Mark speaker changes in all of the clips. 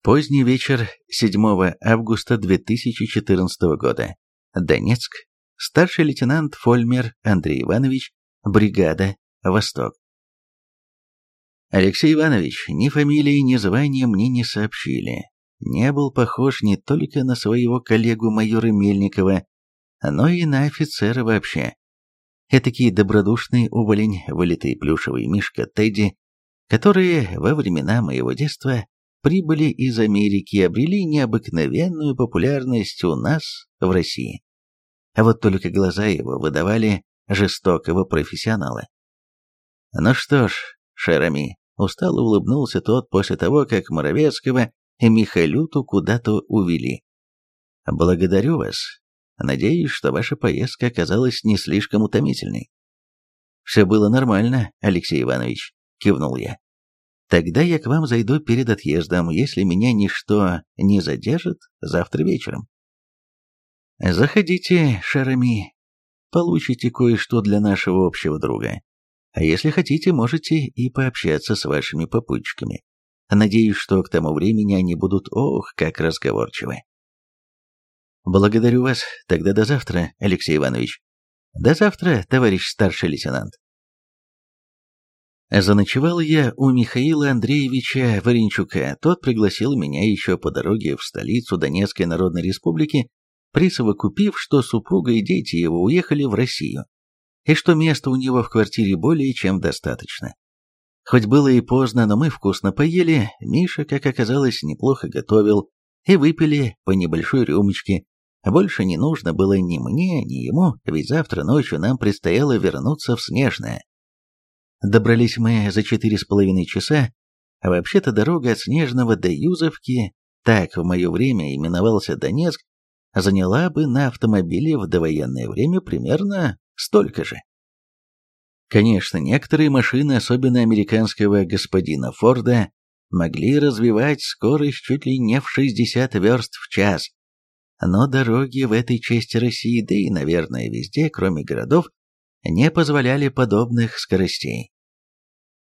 Speaker 1: Поздний вечер 7 августа 2014 года. Донецк. Старший лейтенант Фольмер Андрей Иванович, бригада «Восток». Алексей Иванович ни фамилии, ни звания мне не сообщили. Не был похож не только на своего коллегу майора Мельникова, но и на офицера вообще. Этакий добродушный уволень, вылитый плюшевый мишка Тедди, которые во времена моего детства прибыли из Америки и обрели необыкновенную популярность у нас, в России. А вот только глаза его выдавали жестокого профессионала. Ну что ж, Шерами, устало улыбнулся тот после того, как Моровецкого и Михайлюту куда-то увели. Благодарю вас. Надеюсь, что ваша поездка оказалась не слишком утомительной. Все было нормально, Алексей Иванович, кивнул я. Тогда я к вам зайду перед отъездом, если меня ничто не задержит завтра вечером. Заходите, Шарами. Получите кое-что для нашего общего друга. А если хотите, можете и пообщаться с вашими попутчиками. Надеюсь, что к тому времени они будут, ох, как разговорчивы. Благодарю вас. Тогда до завтра, Алексей Иванович. До завтра, товарищ старший лейтенант. Заночевал я у Михаила Андреевича Варенчука. Тот пригласил меня еще по дороге в столицу Донецкой Народной Республики, присовокупив, что супруга и дети его уехали в Россию, и что места у него в квартире более чем достаточно. Хоть было и поздно, но мы вкусно поели, Миша, как оказалось, неплохо готовил, и выпили по небольшой рюмочке. Больше не нужно было ни мне, ни ему, ведь завтра ночью нам предстояло вернуться в Снежное. Добрались мы за четыре с половиной часа, а вообще-то дорога от Снежного до Юзовки, так в мое время именовался Донецк, заняла бы на автомобиле в довоенное время примерно столько же. Конечно, некоторые машины, особенно американского господина Форда, могли развивать скорость чуть ли не в 60 верст в час, но дороги в этой части России, да и, наверное, везде, кроме городов, не позволяли подобных скоростей.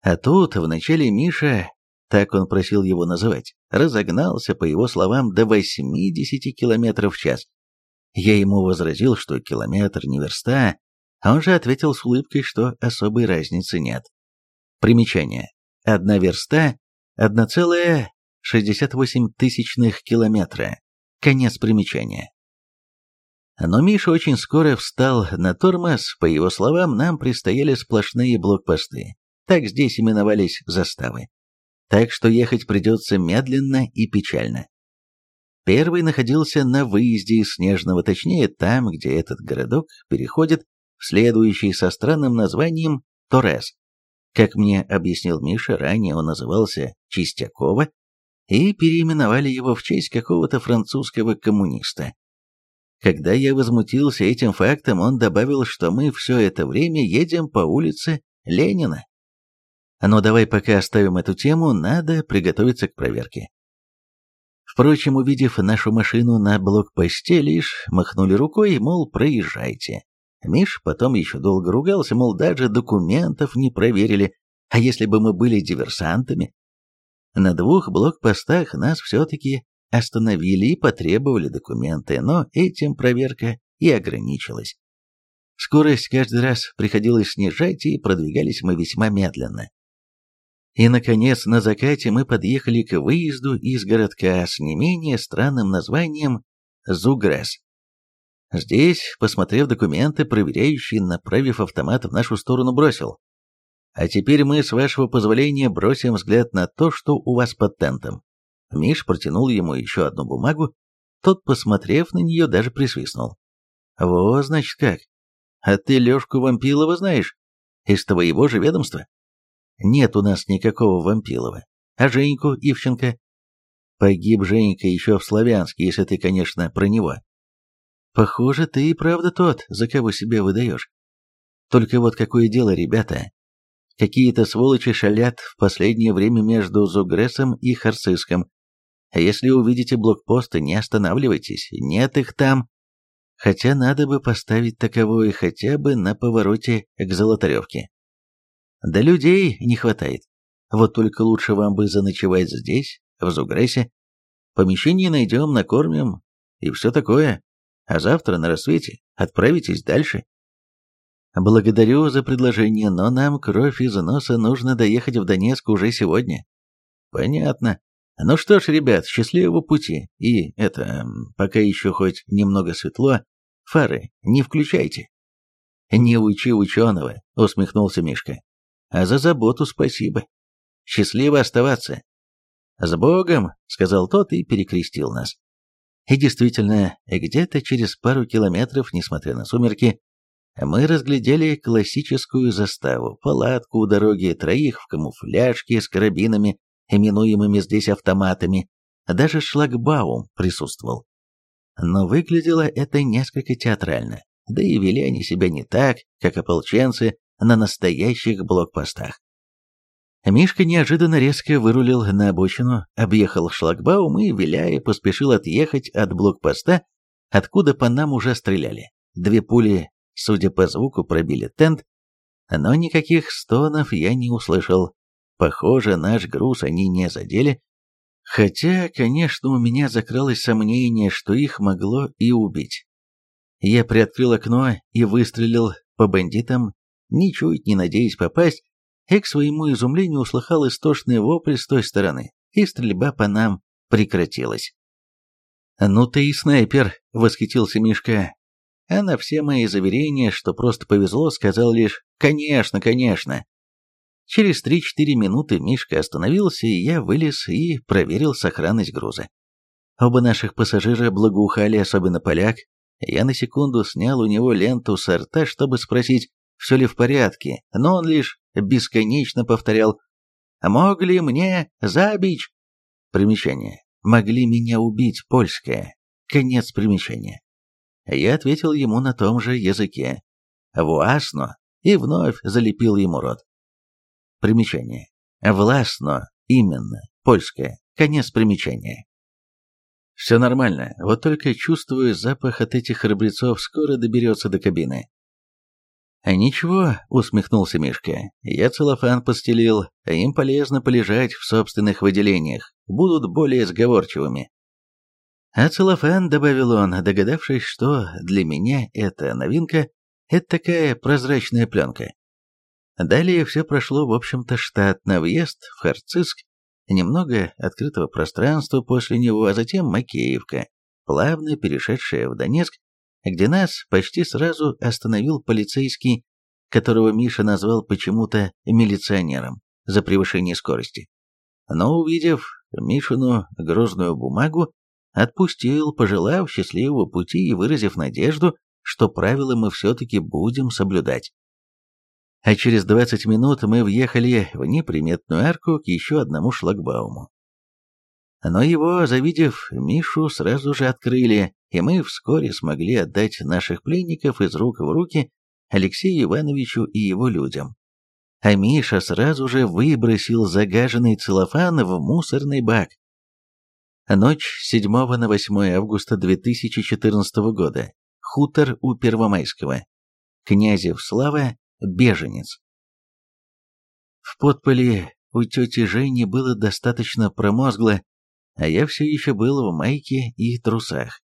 Speaker 1: А тут вначале Миша, так он просил его называть, разогнался, по его словам, до 80 км в час. Я ему возразил, что километр не верста, а он же ответил с улыбкой, что особой разницы нет. Примечание. Одна верста – 1,68 километра. Конец примечания. Но Миша очень скоро встал на тормоз, по его словам, нам предстояли сплошные блокпосты. Так здесь именовались заставы. Так что ехать придется медленно и печально. Первый находился на выезде из Снежного, точнее там, где этот городок переходит в следующий со странным названием Торрес. Как мне объяснил Миша, ранее он назывался Чистякова, и переименовали его в честь какого-то французского коммуниста. Когда я возмутился этим фактом, он добавил, что мы все это время едем по улице Ленина. Но давай пока оставим эту тему, надо приготовиться к проверке. Впрочем, увидев нашу машину на блокпосте, лишь махнули рукой, мол, проезжайте. Миш потом еще долго ругался, мол, даже документов не проверили, а если бы мы были диверсантами? На двух блокпостах нас все-таки остановили и потребовали документы, но этим проверка и ограничилась. Скорость каждый раз приходилось снижать, и продвигались мы весьма медленно. И, наконец, на закате мы подъехали к выезду из городка с не менее странным названием Зугрес. Здесь, посмотрев документы, проверяющий, направив автомат в нашу сторону, бросил. А теперь мы, с вашего позволения, бросим взгляд на то, что у вас под тентом. Миш протянул ему еще одну бумагу, тот, посмотрев на нее, даже присвистнул. «Во, значит, как? А ты Лешку Вампилова знаешь? Из твоего же ведомства?» «Нет у нас никакого Вампилова. А Женьку Ивченко?» «Погиб Женька еще в Славянске, если ты, конечно, про него». «Похоже, ты и правда тот, за кого себя выдаешь. Только вот какое дело, ребята. Какие-то сволочи шалят в последнее время между Зугресом и Харциском, если увидите блокпосты, не останавливайтесь, нет их там. Хотя надо бы поставить таковое хотя бы на повороте к Золотаревке. Да людей не хватает. Вот только лучше вам бы заночевать здесь, в Зугресе, Помещение найдем, накормим и все такое. А завтра на рассвете отправитесь дальше. Благодарю за предложение, но нам кровь из носа нужно доехать в Донецк уже сегодня. Понятно. Ну что ж, ребят, счастливого пути. И это, пока еще хоть немного светло, фары не включайте. Не учи ученого, усмехнулся Мишка. А за заботу спасибо. Счастливо оставаться. С Богом, сказал тот и перекрестил нас. И действительно, где-то через пару километров, несмотря на сумерки, мы разглядели классическую заставу, палатку у дороги, троих в камуфляжке с карабинами, именуемыми здесь автоматами, даже шлагбаум присутствовал. Но выглядело это несколько театрально, да и вели они себя не так, как ополченцы на настоящих блокпостах. Мишка неожиданно резко вырулил на обочину, объехал шлагбаум и, виляя, поспешил отъехать от блокпоста, откуда по нам уже стреляли. Две пули, судя по звуку, пробили тент, но никаких стонов я не услышал. Похоже, наш груз они не задели, хотя, конечно, у меня закралось сомнение, что их могло и убить. Я приоткрыл окно и выстрелил по бандитам, ничуть не надеясь попасть, и к своему изумлению услыхал истошный вопль с той стороны, и стрельба по нам прекратилась. «Ну ты и снайпер!» — восхитился Мишка. А на все мои заверения, что просто повезло, сказал лишь «Конечно, конечно!». Через 3-4 минуты Мишка остановился, и я вылез и проверил сохранность груза. Оба наших пассажира благоухали, особенно поляк. Я на секунду снял у него ленту с рта, чтобы спросить, все ли в порядке, но он лишь бесконечно повторял «Могли мне забить?» Примечание. «Могли меня убить, польское». Конец примечания. Я ответил ему на том же языке. «Вуасно» и вновь залепил ему рот. Примечание. «Властно» именно, польское. Конец примечания. Все нормально, вот только чувствую запах от этих храбрецов скоро доберется до кабины. «А «Ничего», — усмехнулся Мишка, — «я целлофан постелил, а им полезно полежать в собственных выделениях, будут более сговорчивыми». А целлофан, добавил он, догадавшись, что для меня это новинка, это такая прозрачная пленка. Далее все прошло, в общем-то, штатно, въезд в Харциск, немного открытого пространства после него, а затем Макеевка, плавно перешедшая в Донецк, где нас почти сразу остановил полицейский, которого Миша назвал почему-то милиционером за превышение скорости. Но увидев Мишину грозную бумагу, отпустил, пожелав счастливого пути и выразив надежду, что правила мы все-таки будем соблюдать. А через 20 минут мы въехали в неприметную арку к еще одному шлагбауму. Но его, завидев Мишу, сразу же открыли, и мы вскоре смогли отдать наших пленников из рук в руки Алексею Ивановичу и его людям. А Миша сразу же выбросил загаженный целлофан в мусорный бак. Ночь с 7 на 8 августа 2014 года. Хутор у Первомайского. Князев Слава, беженец. В подполе у тети Жени было достаточно промозгло, а я все еще был в майке и трусах.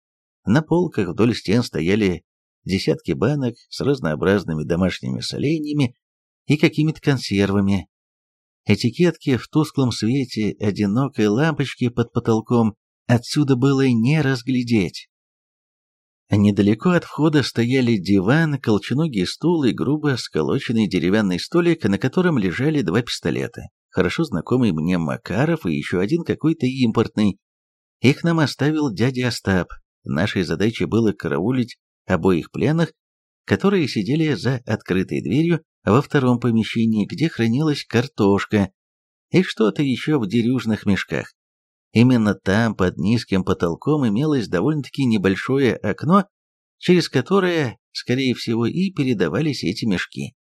Speaker 1: На полках вдоль стен стояли десятки банок с разнообразными домашними соленьями и какими-то консервами. Этикетки в тусклом свете одинокой лампочки под потолком отсюда было не разглядеть. Недалеко от входа стояли диван, колченогий стул и грубо сколоченный деревянный столик, на котором лежали два пистолета. Хорошо знакомый мне Макаров и еще один какой-то импортный. Их нам оставил дядя Остап, Нашей задачей было караулить обоих пленных, которые сидели за открытой дверью во втором помещении, где хранилась картошка и что-то еще в дерюжных мешках. Именно там, под низким потолком, имелось довольно-таки небольшое окно, через которое, скорее всего, и передавались эти мешки.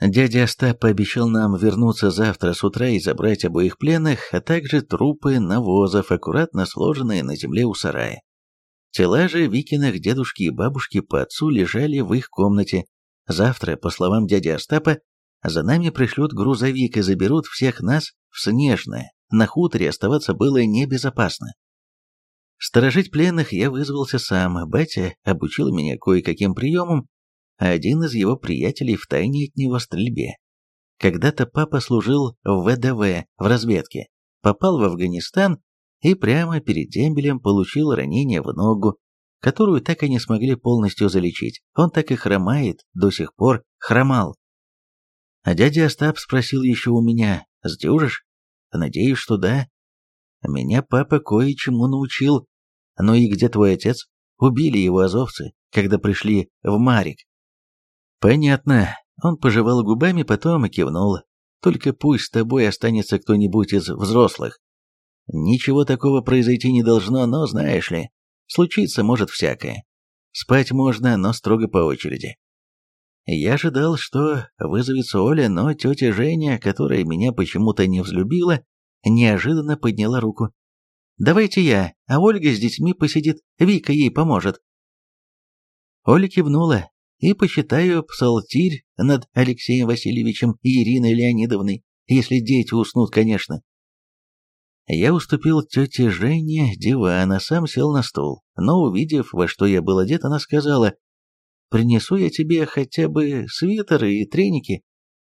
Speaker 1: Дядя Остап пообещал нам вернуться завтра с утра и забрать обоих пленных, а также трупы навозов, аккуратно сложенные на земле у сарая. Тела же Викиных дедушки и бабушки по отцу лежали в их комнате. Завтра, по словам дяди Остапа, За нами пришлют грузовик и заберут всех нас в Снежное. На хуторе оставаться было небезопасно. Сторожить пленных я вызвался сам, батя обучил меня кое-каким приемам, а один из его приятелей втайне от него стрельбе. Когда-то папа служил в ВДВ, в разведке, попал в Афганистан и прямо перед дембелем получил ранение в ногу, которую так и не смогли полностью залечить. Он так и хромает, до сих пор хромал. А дядя Остап спросил еще у меня, «Сдюжишь?» «Надеюсь, что да». Меня папа кое-чему научил. Ну и где твой отец? Убили его азовцы, когда пришли в Марик. Понятно. Он пожевал губами, потом кивнул. Только пусть с тобой останется кто-нибудь из взрослых. Ничего такого произойти не должно, но, знаешь ли, случиться может всякое. Спать можно, но строго по очереди. Я ожидал, что вызовется Оля, но тетя Женя, которая меня почему-то не взлюбила, неожиданно подняла руку. «Давайте я, а Ольга с детьми посидит, Вика ей поможет». Оля кивнула, и почитаю псалтирь над Алексеем Васильевичем и Ириной Леонидовной, если дети уснут, конечно. Я уступил тете Жене диван, а сам сел на стул, но, увидев, во что я был одет, она сказала, «Принесу я тебе хотя бы свитеры и треники.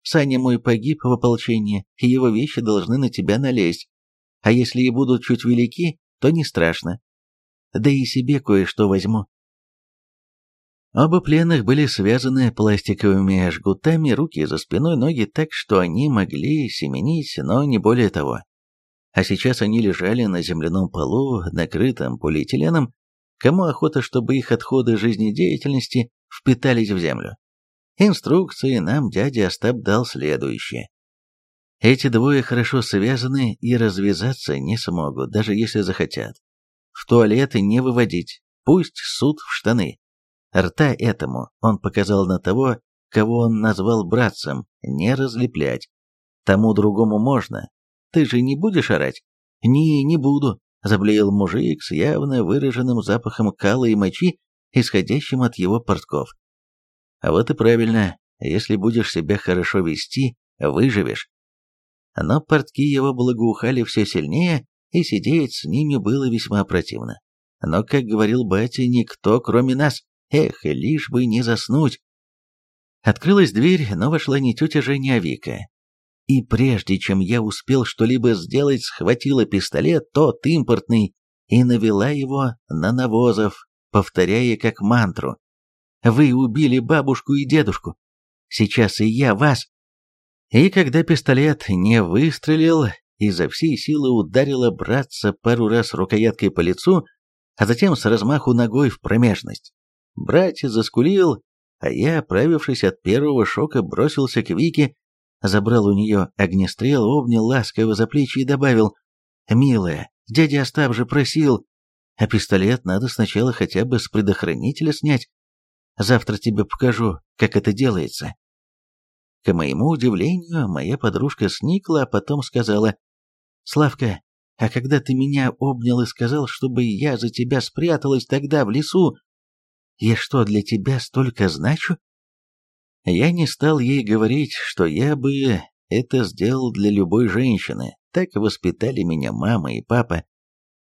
Speaker 1: Саня мой погиб в ополчении, и его вещи должны на тебя налезть. А если и будут чуть велики, то не страшно. Да и себе кое-что возьму». Оба пленных были связаны пластиковыми жгутами, руки за спиной, ноги так, что они могли семенить, но не более того. А сейчас они лежали на земляном полу, накрытом полиэтиленом, кому охота, чтобы их отходы жизнедеятельности впитались в землю. Инструкции нам дядя Остап дал следующее. Эти двое хорошо связаны и развязаться не смогут, даже если захотят. В туалеты не выводить, пусть суд в штаны. Рта этому он показал на того, кого он назвал братцем, не разлеплять. Тому другому можно. Ты же не будешь орать? Не, не буду, заблеял мужик с явно выраженным запахом кала и мочи, исходящим от его портков. А вот и правильно, если будешь себя хорошо вести, выживешь. Но портки его благоухали все сильнее, и сидеть с ними было весьма противно. Но, как говорил батя, никто, кроме нас. Эх, лишь бы не заснуть. Открылась дверь, но вошла не тетя Женя, а Вика. И прежде чем я успел что-либо сделать, схватила пистолет, тот импортный, и навела его на навозов, повторяя как мантру. «Вы убили бабушку и дедушку. Сейчас и я вас». И когда пистолет не выстрелил, изо всей силы ударила братца пару раз рукояткой по лицу, а затем с размаху ногой в промежность. Братец заскулил, а я, оправившись от первого шока, бросился к Вике, забрал у нее огнестрел, обнял ласково за плечи и добавил, «Милая, дядя Остап же просил, а пистолет надо сначала хотя бы с предохранителя снять. Завтра тебе покажу, как это делается». К моему удивлению, моя подружка сникла, а потом сказала, «Славка, а когда ты меня обнял и сказал, чтобы я за тебя спряталась тогда в лесу, я что, для тебя столько значу? Я не стал ей говорить, что я бы это сделал для любой женщины. Так воспитали меня мама и папа.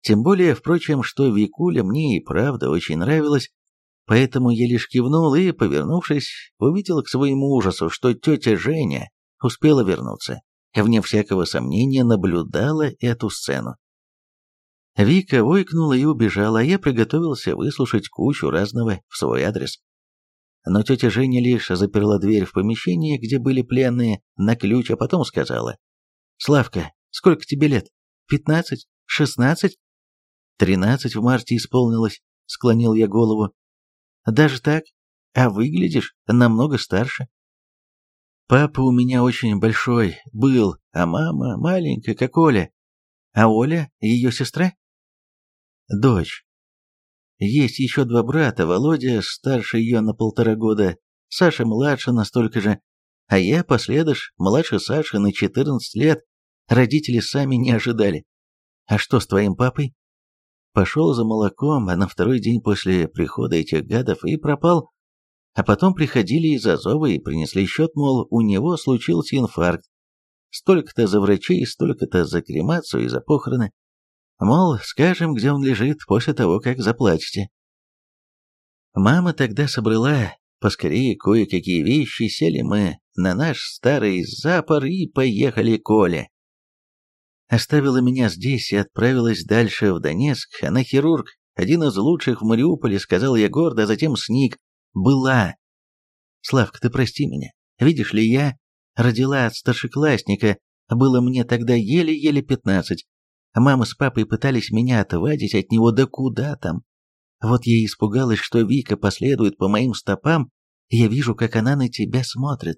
Speaker 1: Тем более, впрочем, что Викуля мне и правда очень нравилась, поэтому я лишь кивнул и, повернувшись, увидел к своему ужасу, что тетя Женя успела вернуться. Вне всякого сомнения наблюдала эту сцену. Вика ойкнула и убежала, а я приготовился выслушать кучу разного в свой адрес. Но тетя Женя лишь заперла дверь в помещении, где были пленные, на ключ, а потом сказала. «Славка, сколько тебе лет? Пятнадцать? Шестнадцать?» «Тринадцать в марте исполнилось», — склонил я голову. «Даже так? А выглядишь намного старше». «Папа у меня очень большой был, а мама маленькая, как Оля. А Оля — ее сестра?» дочь. Есть еще два брата, Володя старше ее на полтора года, Саша младше на столько же, а я, последыш, младше Саши на 14 лет, родители сами не ожидали. А что с твоим папой? Пошел за молоком, а на второй день после прихода этих гадов и пропал. А потом приходили из Азова и принесли счет, мол, у него случился инфаркт. Столько-то за врачей, столько-то за кремацию и за похороны. Мол, скажем, где он лежит после того, как заплатите. Мама тогда собрала поскорее кое-какие вещи, сели мы на наш старый запор и поехали к Оле. Оставила меня здесь и отправилась дальше в Донецк. Она хирург, один из лучших в Мариуполе, сказал я гордо, а затем сник. Была. Славка, ты прости меня. Видишь ли, я родила от старшеклассника, было мне тогда еле-еле пятнадцать. Мама с папой пытались меня отвадить от него, да куда там. Вот я испугалась, что Вика последует по моим стопам, я вижу, как она на тебя смотрит.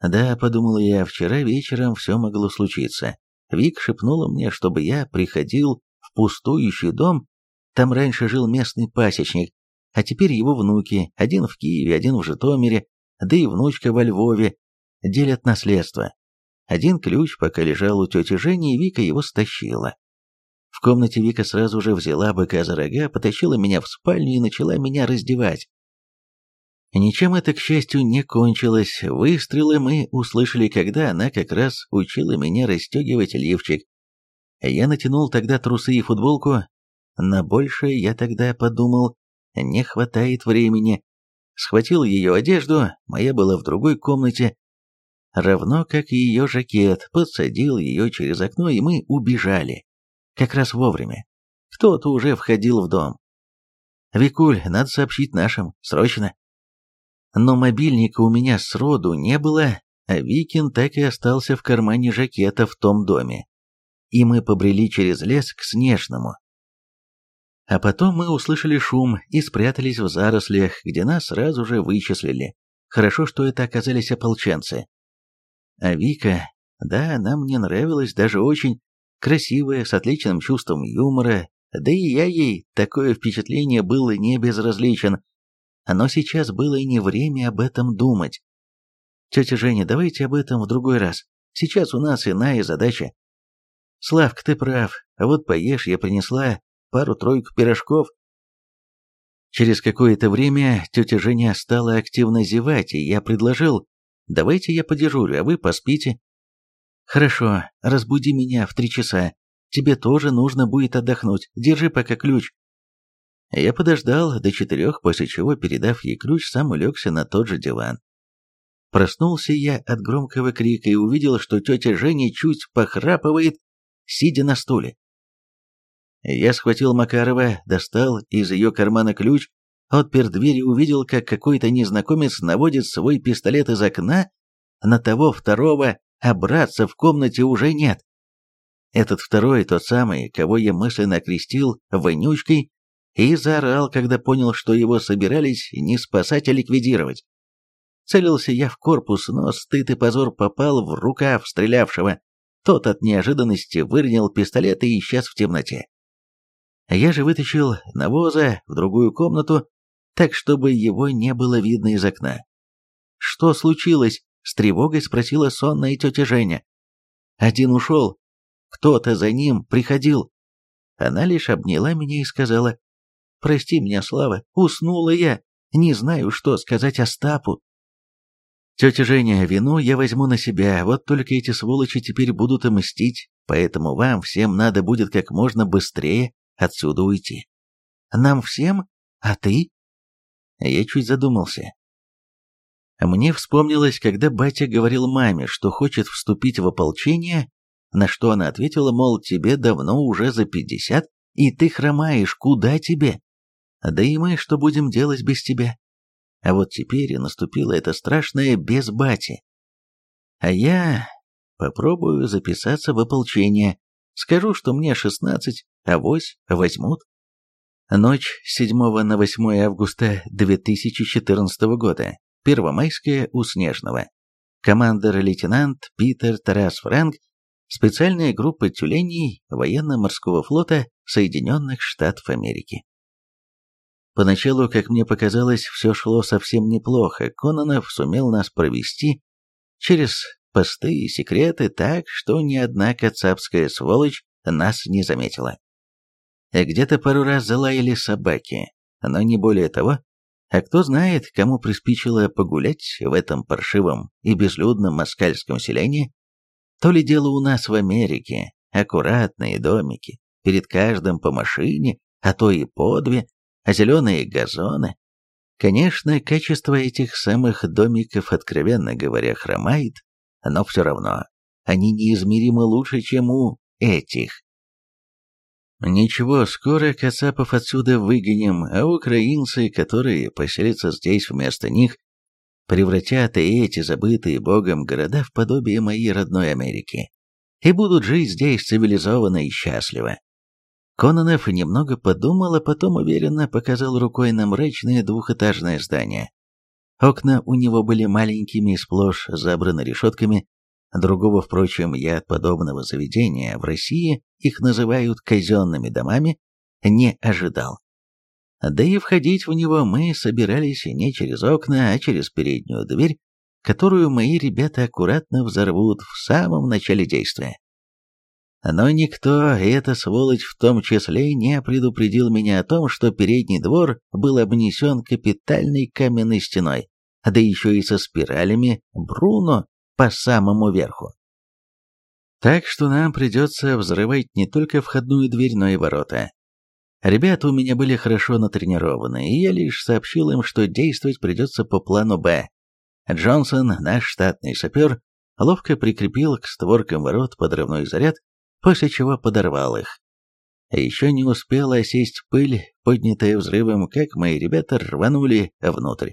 Speaker 1: Да, подумала я, вчера вечером все могло случиться. Вик шепнула мне, чтобы я приходил в пустующий дом, там раньше жил местный пасечник, а теперь его внуки, один в Киеве, один в Житомире, да и внучка во Львове, делят наследство. Один ключ пока лежал у тети Жени, и Вика его стащила. В комнате Вика сразу же взяла быка за рога, потащила меня в спальню и начала меня раздевать. Ничем это, к счастью, не кончилось. Выстрелы мы услышали, когда она как раз учила меня расстегивать лифчик. Я натянул тогда трусы и футболку. На большее я тогда подумал, не хватает времени. Схватил ее одежду, моя была в другой комнате, равно как и ее жакет, подсадил ее через окно, и мы убежали. Как раз вовремя. Кто-то уже входил в дом. «Викуль, надо сообщить нашим, срочно!» Но мобильника у меня сроду не было, а Викин так и остался в кармане жакета в том доме. И мы побрели через лес к Снежному. А потом мы услышали шум и спрятались в зарослях, где нас сразу же вычислили. Хорошо, что это оказались ополченцы. А Вика, да, она мне нравилась даже очень, красивая, с отличным чувством юмора, да и я ей такое впечатление был не безразличен, но сейчас было и не время об этом думать. Тетя Женя, давайте об этом в другой раз. Сейчас у нас иная задача. Славка, ты прав. А вот поешь, я принесла пару-тройку пирожков. Через какое-то время тетя Женя стала активно зевать, и я предложил, давайте я подежурю, а вы поспите. Хорошо, разбуди меня в три часа. Тебе тоже нужно будет отдохнуть. Держи пока ключ. Я подождал до четырех, после чего, передав ей ключ, сам улегся на тот же диван. Проснулся я от громкого крика и увидел, что тетя Женя чуть похрапывает, сидя на стуле. Я схватил Макарова, достал из ее кармана ключ, отпер дверь и увидел, как какой-то незнакомец наводит свой пистолет из окна на того второго, а братца в комнате уже нет. Этот второй, тот самый, кого я мысленно окрестил вонючкой, и заорал, когда понял, что его собирались не спасать, а ликвидировать. Целился я в корпус, но стыд и позор попал в рукав стрелявшего. Тот от неожиданности выронил пистолет и исчез в темноте. Я же вытащил навоза в другую комнату, так чтобы его не было видно из окна. «Что случилось?» — с тревогой спросила сонная тетя Женя. «Один ушел. Кто-то за ним приходил». Она лишь обняла меня и сказала, Прости меня, Слава, уснула я, не знаю, что сказать Остапу. Тетя Женя, вину я возьму на себя, вот только эти сволочи теперь будут мстить, поэтому вам всем надо будет как можно быстрее отсюда уйти. Нам всем? А ты? Я чуть задумался. Мне вспомнилось, когда батя говорил маме, что хочет вступить в ополчение, на что она ответила, мол, тебе давно уже за пятьдесят, и ты хромаешь, куда тебе? Да и мы что будем делать без тебя? А вот теперь и наступило это страшное без бати. А я попробую записаться в ополчение. Скажу, что мне шестнадцать, а вось возьмут. Ночь с 7 на 8 августа 2014 года. Первомайская у Снежного. Командор-лейтенант Питер Тарас Франк, специальная группа тюленей военно-морского флота Соединенных Штатов Америки. Поначалу, как мне показалось, все шло совсем неплохо. Кононов сумел нас провести через посты и секреты так, что ни одна кацапская сволочь нас не заметила. Где-то пару раз залаяли собаки, но не более того. А кто знает, кому приспичило погулять в этом паршивом и безлюдном москальском селении? То ли дело у нас в Америке, аккуратные домики, перед каждым по машине, а то и по две, а зеленые газоны. Конечно, качество этих самых домиков, откровенно говоря, хромает, но все равно они неизмеримо лучше, чем у этих. Ничего, скоро Кацапов отсюда выгоним, а украинцы, которые поселятся здесь вместо них, превратят и эти забытые богом города в подобие моей родной Америки и будут жить здесь цивилизованно и счастливо. Кононов немного подумал, а потом уверенно показал рукой на мрачное двухэтажное здание. Окна у него были маленькими и сплошь забраны решетками, Другого, впрочем, я от подобного заведения в России, их называют казенными домами, не ожидал. Да и входить в него мы собирались не через окна, а через переднюю дверь, которую мои ребята аккуратно взорвут в самом начале действия. Но никто, и эта сволочь в том числе, не предупредил меня о том, что передний двор был обнесен капитальной каменной стеной, да еще и со спиралями Бруно по самому верху. Так что нам придется взрывать не только входную дверь, но и ворота. Ребята у меня были хорошо натренированы, и я лишь сообщил им, что действовать придется по плану «Б». Джонсон, наш штатный сапер, ловко прикрепил к створкам ворот подрывной заряд, после чего подорвал их. Еще не успела осесть пыль, поднятая взрывом, как мои ребята рванули внутрь.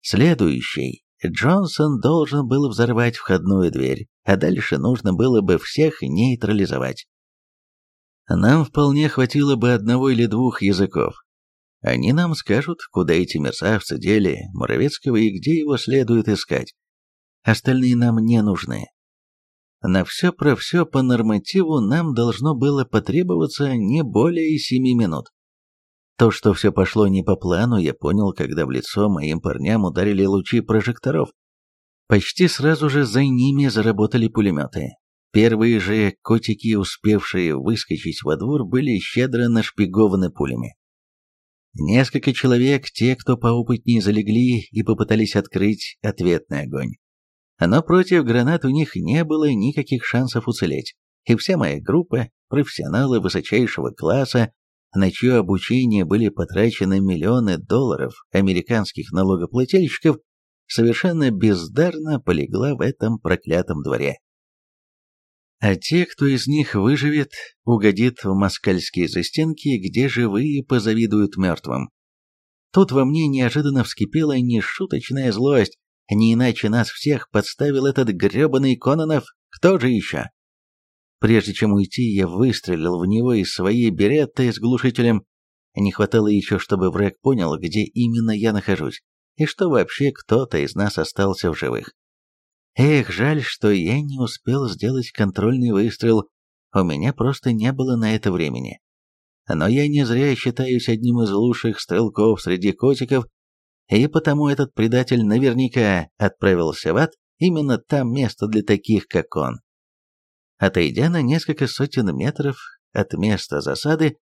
Speaker 1: Следующий Джонсон должен был взорвать входную дверь, а дальше нужно было бы всех нейтрализовать. Нам вполне хватило бы одного или двух языков. Они нам скажут, куда эти мерзавцы дели Моровецкого и где его следует искать. Остальные нам не нужны. На все про все по нормативу нам должно было потребоваться не более семи минут. То, что все пошло не по плану, я понял, когда в лицо моим парням ударили лучи прожекторов. Почти сразу же за ними заработали пулеметы. Первые же котики, успевшие выскочить во двор, были щедро нашпигованы пулями. Несколько человек, те, кто поопытнее, залегли и попытались открыть ответный огонь. Но против гранат у них не было никаких шансов уцелеть, и вся моя группа, профессионалы высочайшего класса, на чье обучение были потрачены миллионы долларов американских налогоплательщиков, совершенно бездарно полегла в этом проклятом дворе. А те, кто из них выживет, угодит в москальские застенки, где живые позавидуют мертвым. Тут во мне неожиданно вскипела нешуточная злость, не иначе нас всех подставил этот гребаный Кононов, кто же еще? Прежде чем уйти, я выстрелил в него из своей беретты с глушителем. Не хватало еще, чтобы враг понял, где именно я нахожусь, и что вообще кто-то из нас остался в живых. Эх, жаль, что я не успел сделать контрольный выстрел, у меня просто не было на это времени. Но я не зря считаюсь одним из лучших стрелков среди котиков, и потому этот предатель наверняка отправился в ад, именно там место для таких, как он. Отойдя на несколько сотен метров от места засады,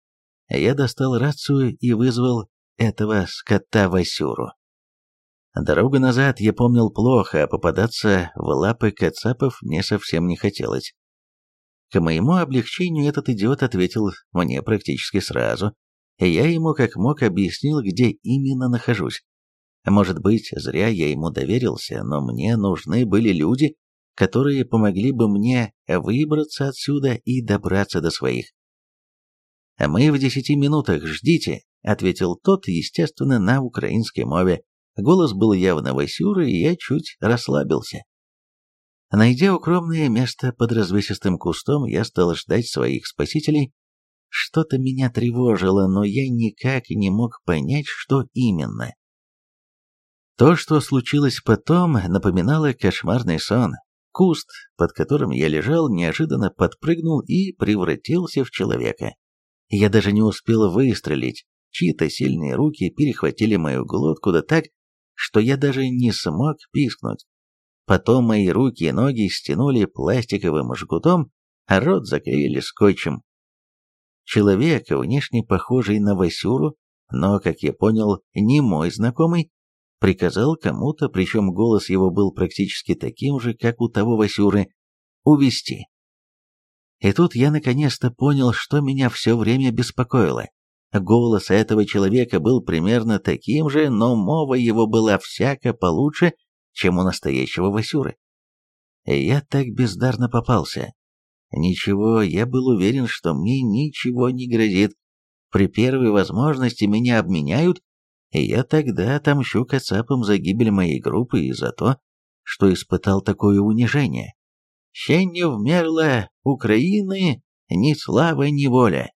Speaker 1: я достал рацию и вызвал этого скота Васюру. Дорогу назад я помнил плохо, а попадаться в лапы кацапов мне совсем не хотелось. К моему облегчению этот идиот ответил мне практически сразу, и я ему как мог объяснил, где именно нахожусь. Может быть, зря я ему доверился, но мне нужны были люди, которые помогли бы мне выбраться отсюда и добраться до своих. «А «Мы в десяти минутах, ждите», — ответил тот, естественно, на украинской мове. Голос был явно Васюры, и я чуть расслабился. Найдя укромное место под развесистым кустом, я стал ждать своих спасителей. Что-то меня тревожило, но я никак не мог понять, что именно. То, что случилось потом, напоминало кошмарный сон, Куст, под которым я лежал, неожиданно подпрыгнул и превратился в человека. Я даже не успел выстрелить, чьи-то сильные руки перехватили мою глотку да так, что я даже не смог пискнуть. Потом мои руки и ноги стянули пластиковым жгутом, а рот заклеили скотчем. Человек, внешне похожий на Васюру, но, как я понял, не мой знакомый, приказал кому-то, причем голос его был практически таким же, как у того Васюры, увести. И тут я наконец-то понял, что меня все время беспокоило. Голос этого человека был примерно таким же, но мова его была всяко получше, чем у настоящего Васюры. Я так бездарно попался. Ничего, я был уверен, что мне ничего не грозит. При первой возможности меня обменяют, и я тогда отомщу кацапам за гибель моей группы и за то, что испытал такое унижение. Ще не вмерла Украины ни слава, ни воля.